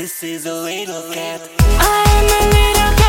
This is a little cat. I'm a little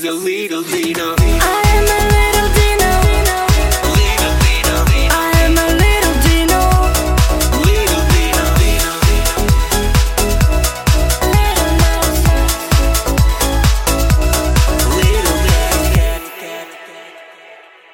she's a leader, leader.